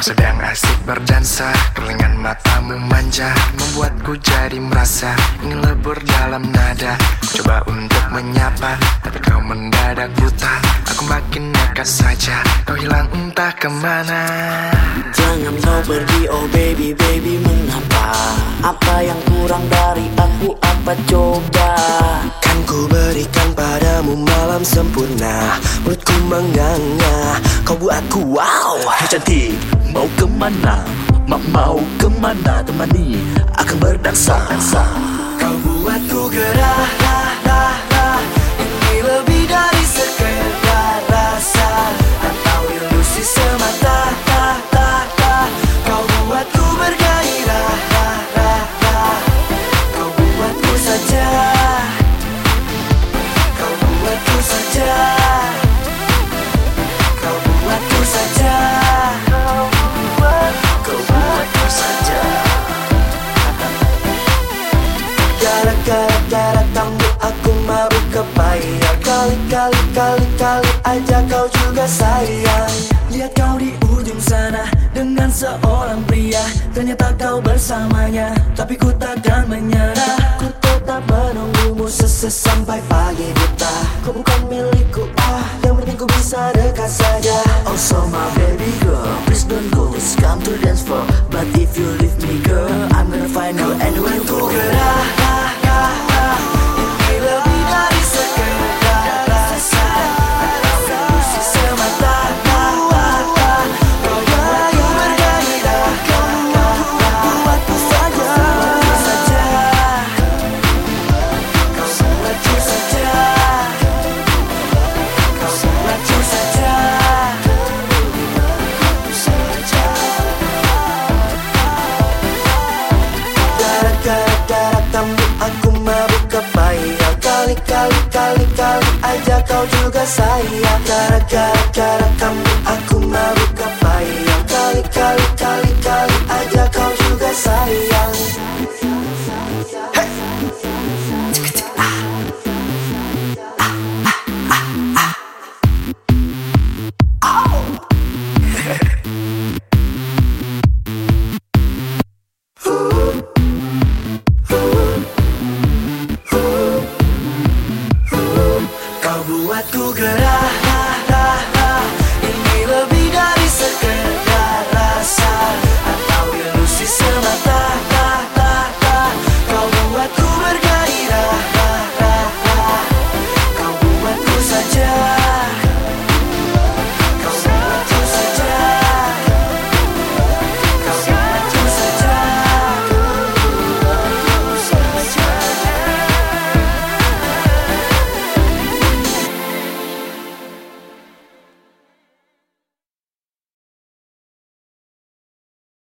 Sedang asik berdansa Perlingan matamu manja Membuatku jadi merasa Ingin lebur dalam nada. Ku coba untuk menyapa Tapi kau mendadak buta. Aku makin nekat saja Kau hilang entah ke mana. Jangan kau pergi oh baby baby mengapa? Apa yang kurang dari aku apa coba padamu malam sempurna Mulutku menganga. Kau buatku wow. Hai cantik, mau ke mana? Ma mau ke mana temani? Akan berdansa. Kau buatku gerah kepayang Kali-kali kali-kali aja kau juga sayang. Lihat kau di ujung sana dengan seorang pria. Ternyata kau bersamanya tapi ku takkan menyerah. Ku tetap menunggumu sese sampai pagi buta. Kau bukan milikku ah. Yang penting ku bisa dekat saja. Oh so my mabuk kepayang Kali-kali kali-kali aja kau juga sayang Gara-gara kamu aku Kau buatku gerah